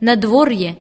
надворье